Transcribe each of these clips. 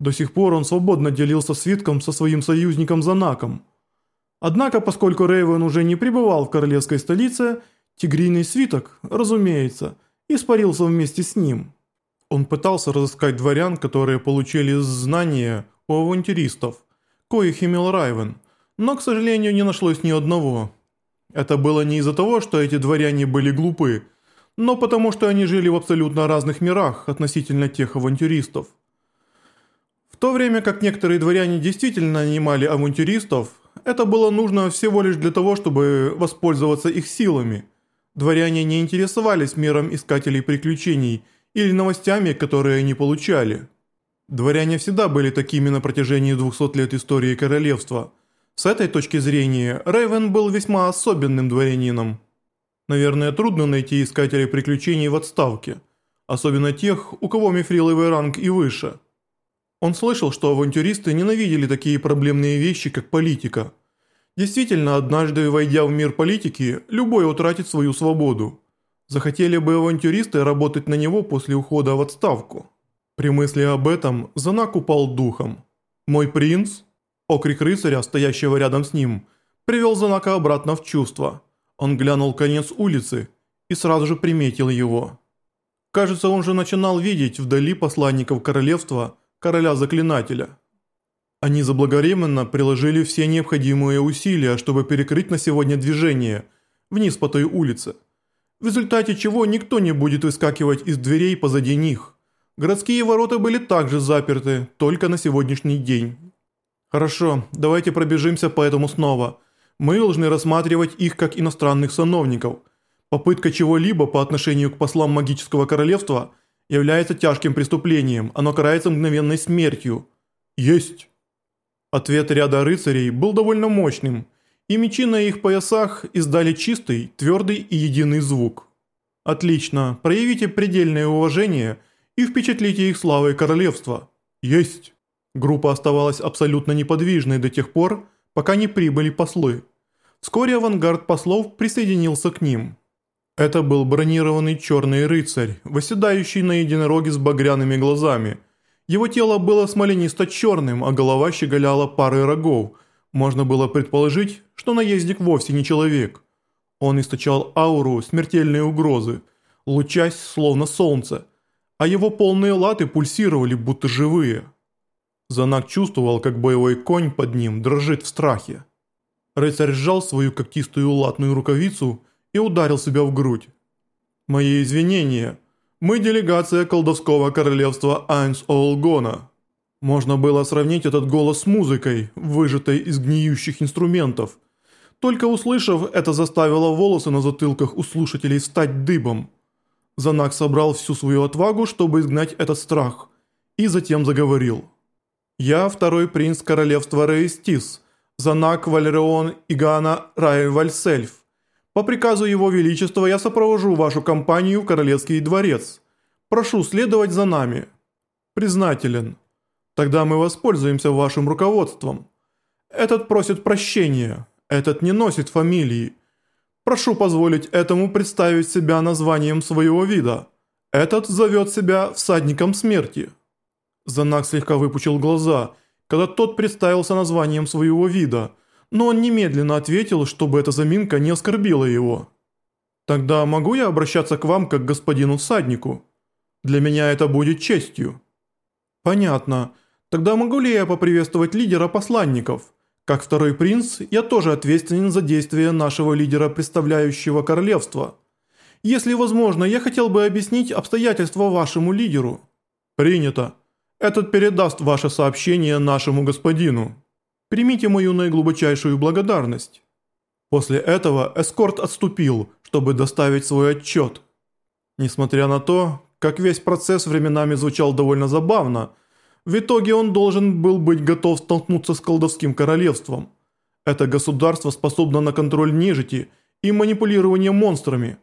До сих пор он свободно делился свитком со своим союзником Занаком. Однако, поскольку Рейвен уже не пребывал в королевской столице, тигриный свиток, разумеется, испарился вместе с ним. Он пытался разыскать дворян, которые получили знания у авантюристов, коих имел Райвен, но, к сожалению, не нашлось ни одного. Это было не из-за того, что эти дворяне были глупы, но потому что они жили в абсолютно разных мирах относительно тех авантюристов. То время как некоторые дворяне действительно нанимали авантюристов, это было нужно всего лишь для того, чтобы воспользоваться их силами. Дворяне не интересовались миром искателей приключений или новостями, которые они получали. Дворяне всегда были такими на протяжении 200 лет истории королевства. С этой точки зрения, Рейвен был весьма особенным дворянином. Наверное, трудно найти искателей приключений в отставке, особенно тех, у кого мифриловый ранг и выше. Он слышал, что авантюристы ненавидели такие проблемные вещи, как политика. Действительно, однажды войдя в мир политики, любой утратит свою свободу. Захотели бы авантюристы работать на него после ухода в отставку. При мысли об этом Занак упал духом. «Мой принц?» Окрик рыцаря, стоящего рядом с ним, привел Занака обратно в чувство. Он глянул конец улицы и сразу же приметил его. Кажется, он же начинал видеть вдали посланников королевства – короля-заклинателя. Они заблаговременно приложили все необходимые усилия, чтобы перекрыть на сегодня движение вниз по той улице, в результате чего никто не будет выскакивать из дверей позади них. Городские ворота были также заперты только на сегодняшний день. Хорошо, давайте пробежимся по этому снова. Мы должны рассматривать их как иностранных сановников. Попытка чего-либо по отношению к послам магического королевства – является тяжким преступлением, оно карается мгновенной смертью. Есть. Ответ ряда рыцарей был довольно мощным, и мечи на их поясах издали чистый, твердый и единый звук. Отлично, проявите предельное уважение и впечатлите их славой королевства. Есть. Группа оставалась абсолютно неподвижной до тех пор, пока не прибыли послы. Вскоре авангард послов присоединился к ним. Это был бронированный черный рыцарь, восседающий на единороге с багряными глазами. Его тело было смоленисто-черным, а голова щеголяла парой рогов. Можно было предположить, что наездник вовсе не человек. Он источал ауру смертельной угрозы, лучась словно солнце, а его полные латы пульсировали, будто живые. Занак чувствовал, как боевой конь под ним дрожит в страхе. Рыцарь сжал свою когтистую латную рукавицу и ударил себя в грудь. «Мои извинения. Мы делегация колдовского королевства Айнс Олгона». Можно было сравнить этот голос с музыкой, выжатой из гниющих инструментов. Только услышав, это заставило волосы на затылках у слушателей стать дыбом. Занак собрал всю свою отвагу, чтобы изгнать этот страх, и затем заговорил. «Я второй принц королевства Рейстис, Занак Валерион Игана Райвальсельф. По приказу Его Величества я сопровожу вашу компанию в Королевский дворец. Прошу следовать за нами. Признателен. Тогда мы воспользуемся вашим руководством. Этот просит прощения. Этот не носит фамилии. Прошу позволить этому представить себя названием своего вида. Этот зовет себя всадником смерти. Занак слегка выпучил глаза, когда тот представился названием своего вида – но он немедленно ответил, чтобы эта заминка не оскорбила его. «Тогда могу я обращаться к вам как к господину всаднику? Для меня это будет честью». «Понятно. Тогда могу ли я поприветствовать лидера посланников? Как второй принц, я тоже ответственен за действия нашего лидера, представляющего королевство. Если возможно, я хотел бы объяснить обстоятельства вашему лидеру». «Принято. Этот передаст ваше сообщение нашему господину». Примите мою наиглубочайшую благодарность». После этого эскорт отступил, чтобы доставить свой отчет. Несмотря на то, как весь процесс временами звучал довольно забавно, в итоге он должен был быть готов столкнуться с колдовским королевством. Это государство способно на контроль нежити и манипулирование монстрами,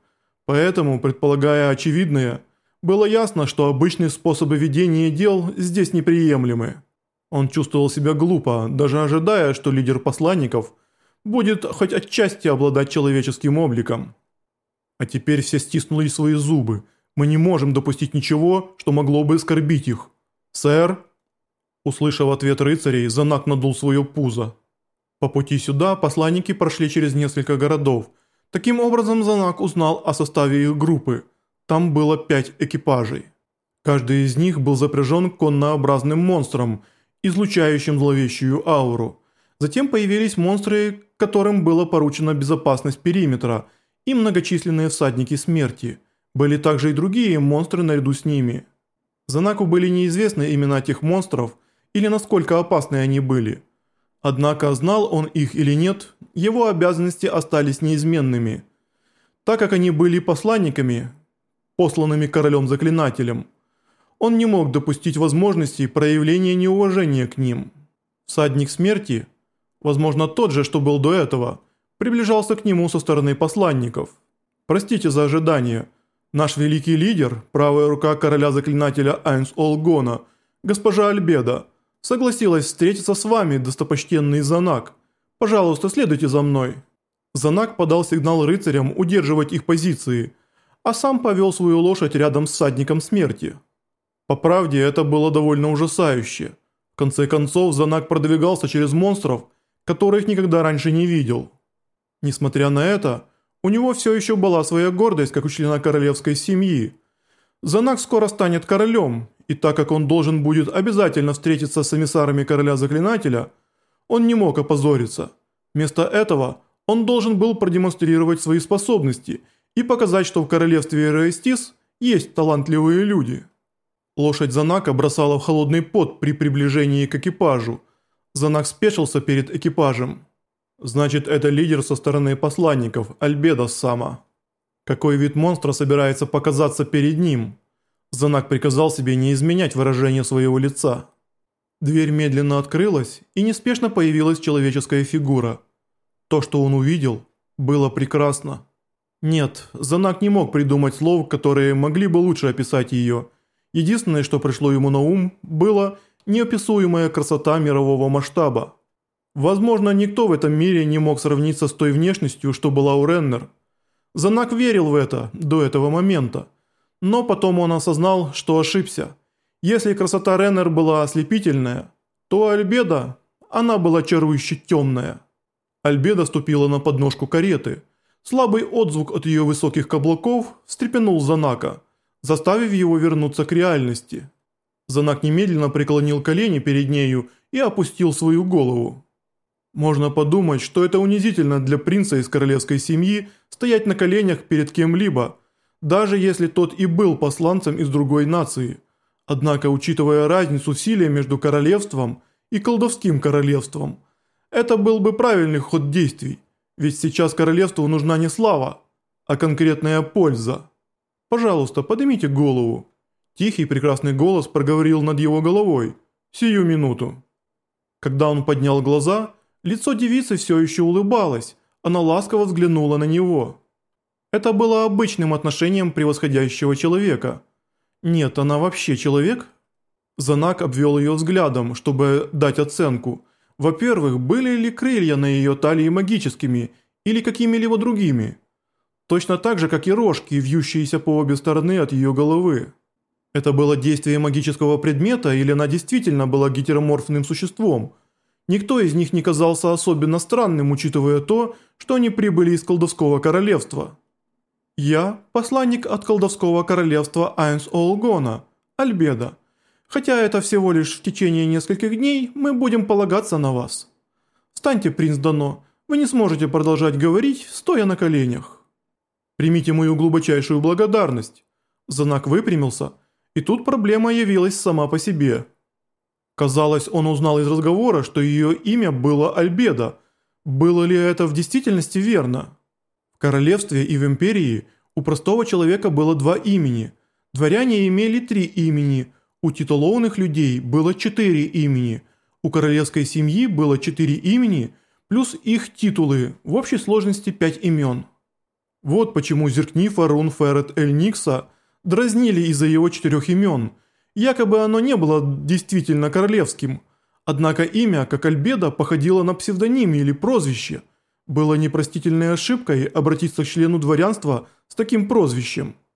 поэтому, предполагая очевидное, было ясно, что обычные способы ведения дел здесь неприемлемы. Он чувствовал себя глупо, даже ожидая, что лидер посланников будет хоть отчасти обладать человеческим обликом. А теперь все стиснули свои зубы. Мы не можем допустить ничего, что могло бы оскорбить их. Сэр? Услышав ответ рыцарей, Занак надул свое пузо. По пути сюда посланники прошли через несколько городов. Таким образом Занак узнал о составе их группы. Там было пять экипажей. Каждый из них был запряжен коннообразным монстром, излучающим зловещую ауру. Затем появились монстры, которым было поручено безопасность периметра, и многочисленные всадники смерти. Были также и другие монстры наряду с ними. Занаку были неизвестны имена этих монстров или насколько опасны они были. Однако, знал он их или нет, его обязанности остались неизменными. Так как они были посланниками, посланными королем-заклинателем, он не мог допустить возможности проявления неуважения к ним. Всадник смерти, возможно тот же, что был до этого, приближался к нему со стороны посланников. «Простите за ожидание», Наш великий лидер, правая рука короля-заклинателя Айнс Олгона, госпожа Альбеда, согласилась встретиться с вами, достопочтенный Занак. Пожалуйста, следуйте за мной». Занак подал сигнал рыцарям удерживать их позиции, а сам повел свою лошадь рядом с садником смерти. По правде, это было довольно ужасающе. В конце концов, Занак продвигался через монстров, которых никогда раньше не видел. Несмотря на это, у него все еще была своя гордость, как у члена королевской семьи. Занак скоро станет королем, и так как он должен будет обязательно встретиться с эмиссарами короля-заклинателя, он не мог опозориться. Вместо этого он должен был продемонстрировать свои способности и показать, что в королевстве Эрестис есть талантливые люди. Лошадь Занака бросала в холодный пот при приближении к экипажу. Занак спешился перед экипажем. Значит, это лидер со стороны посланников, Альбедо Сама. Какой вид монстра собирается показаться перед ним? Занак приказал себе не изменять выражение своего лица. Дверь медленно открылась, и неспешно появилась человеческая фигура. То, что он увидел, было прекрасно. Нет, Занак не мог придумать слов, которые могли бы лучше описать ее. Единственное, что пришло ему на ум, было неописуемая красота мирового масштаба. Возможно, никто в этом мире не мог сравниться с той внешностью, что была у Реннер. Занак верил в это до этого момента. Но потом он осознал, что ошибся. Если красота Реннер была ослепительная, то Альбеда, она была чарующе темная. Альбеда ступила на подножку кареты. Слабый отзвук от ее высоких каблуков встрепенул Занака, заставив его вернуться к реальности. Занак немедленно преклонил колени перед нею и опустил свою голову. Можно подумать, что это унизительно для принца из королевской семьи стоять на коленях перед кем-либо, даже если тот и был посланцем из другой нации. Однако, учитывая разницу в силе между королевством и колдовским королевством, это был бы правильный ход действий, ведь сейчас королевству нужна не слава, а конкретная польза. Пожалуйста, поднимите голову. Тихий прекрасный голос проговорил над его головой. Сию минуту. Когда он поднял глаза, Лицо девицы все еще улыбалось, она ласково взглянула на него. Это было обычным отношением превосходящего человека. Нет, она вообще человек? Занак обвел ее взглядом, чтобы дать оценку. Во-первых, были ли крылья на ее талии магическими или какими-либо другими? Точно так же, как и рожки, вьющиеся по обе стороны от ее головы. Это было действие магического предмета или она действительно была гетероморфным существом – Никто из них не казался особенно странным, учитывая то, что они прибыли из колдовского королевства. Я – посланник от колдовского королевства Айнс Олгона, Альбеда. Хотя это всего лишь в течение нескольких дней, мы будем полагаться на вас. Встаньте, принц Дано, вы не сможете продолжать говорить, стоя на коленях. Примите мою глубочайшую благодарность. Занак выпрямился, и тут проблема явилась сама по себе – Казалось, он узнал из разговора, что ее имя было Альбеда. Было ли это в действительности верно? В королевстве и в империи у простого человека было два имени. Дворяне имели три имени, у титулованных людей было четыре имени, у королевской семьи было четыре имени, плюс их титулы, в общей сложности пять имен. Вот почему Зеркнифа Рун Феррет Эль Никса дразнили из-за его четырех имен – Якобы оно не было действительно королевским, однако имя, как Альбеда, походило на псевдоним или прозвище. Было непростительной ошибкой обратиться к члену дворянства с таким прозвищем.